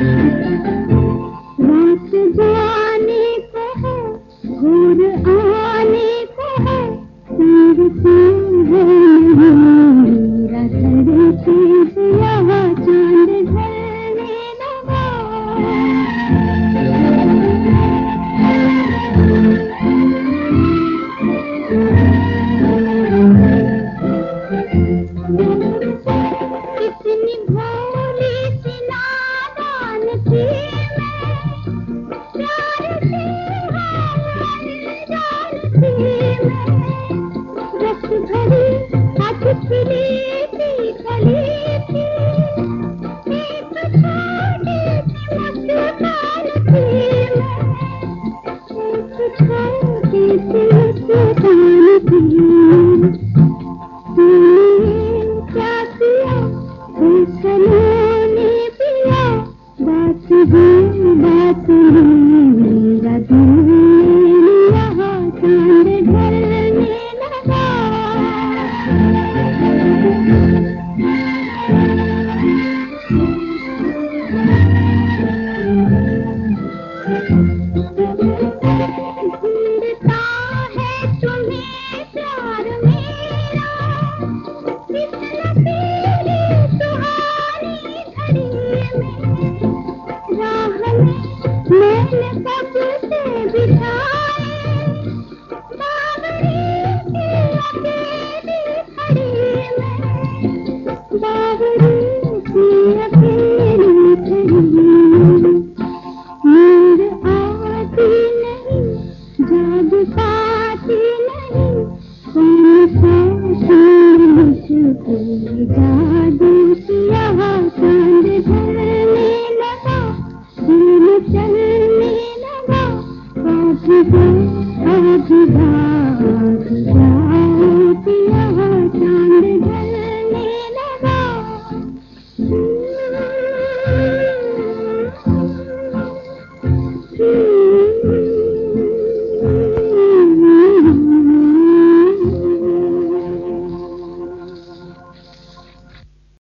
Mm-hmm. चलने लगा